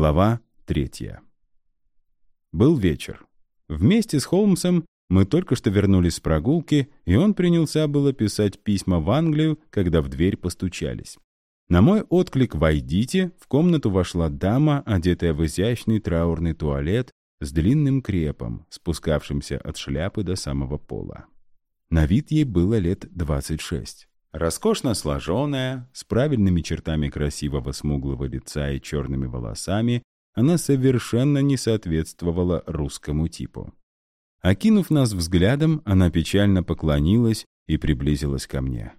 Глава третья. Был вечер. Вместе с Холмсом мы только что вернулись с прогулки, и он принялся было писать письма в Англию, когда в дверь постучались. На мой отклик «Войдите» в комнату вошла дама, одетая в изящный траурный туалет с длинным крепом, спускавшимся от шляпы до самого пола. На вид ей было лет 26. Роскошно сложенная, с правильными чертами красивого смуглого лица и черными волосами, она совершенно не соответствовала русскому типу. Окинув нас взглядом, она печально поклонилась и приблизилась ко мне.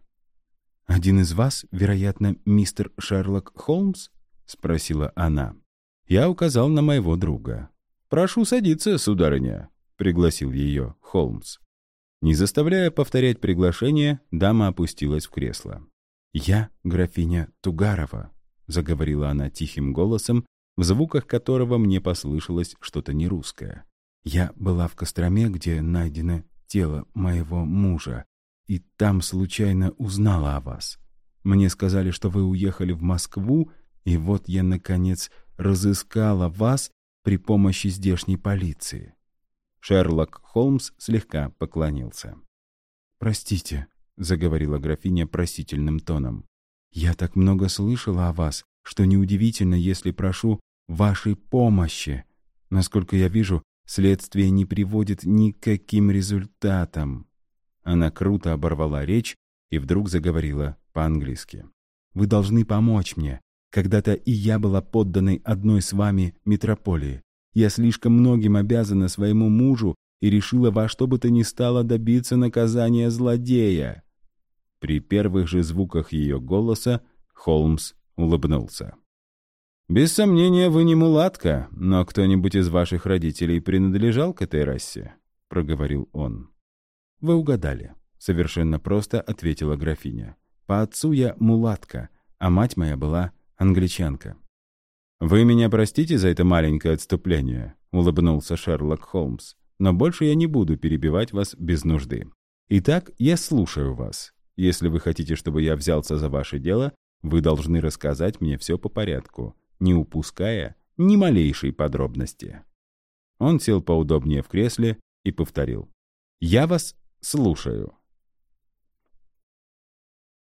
«Один из вас, вероятно, мистер Шерлок Холмс?» — спросила она. Я указал на моего друга. «Прошу садиться, сударыня», — пригласил ее Холмс. Не заставляя повторять приглашение, дама опустилась в кресло. «Я графиня Тугарова», — заговорила она тихим голосом, в звуках которого мне послышалось что-то нерусское. «Я была в Костроме, где найдено тело моего мужа, и там случайно узнала о вас. Мне сказали, что вы уехали в Москву, и вот я, наконец, разыскала вас при помощи здешней полиции. Шерлок Холмс слегка поклонился. «Простите», — заговорила графиня просительным тоном. «Я так много слышала о вас, что неудивительно, если прошу вашей помощи. Насколько я вижу, следствие не приводит ни к каким результатам». Она круто оборвала речь и вдруг заговорила по-английски. «Вы должны помочь мне. Когда-то и я была подданной одной с вами метрополии. Я слишком многим обязана своему мужу и решила во что бы то ни стало добиться наказания злодея». При первых же звуках ее голоса Холмс улыбнулся. «Без сомнения, вы не мулатка, но кто-нибудь из ваших родителей принадлежал к этой расе?» — проговорил он. «Вы угадали», — совершенно просто ответила графиня. «По отцу я мулатка, а мать моя была англичанка». «Вы меня простите за это маленькое отступление», — улыбнулся Шерлок Холмс. «Но больше я не буду перебивать вас без нужды. Итак, я слушаю вас. Если вы хотите, чтобы я взялся за ваше дело, вы должны рассказать мне все по порядку, не упуская ни малейшей подробности». Он сел поудобнее в кресле и повторил. «Я вас слушаю».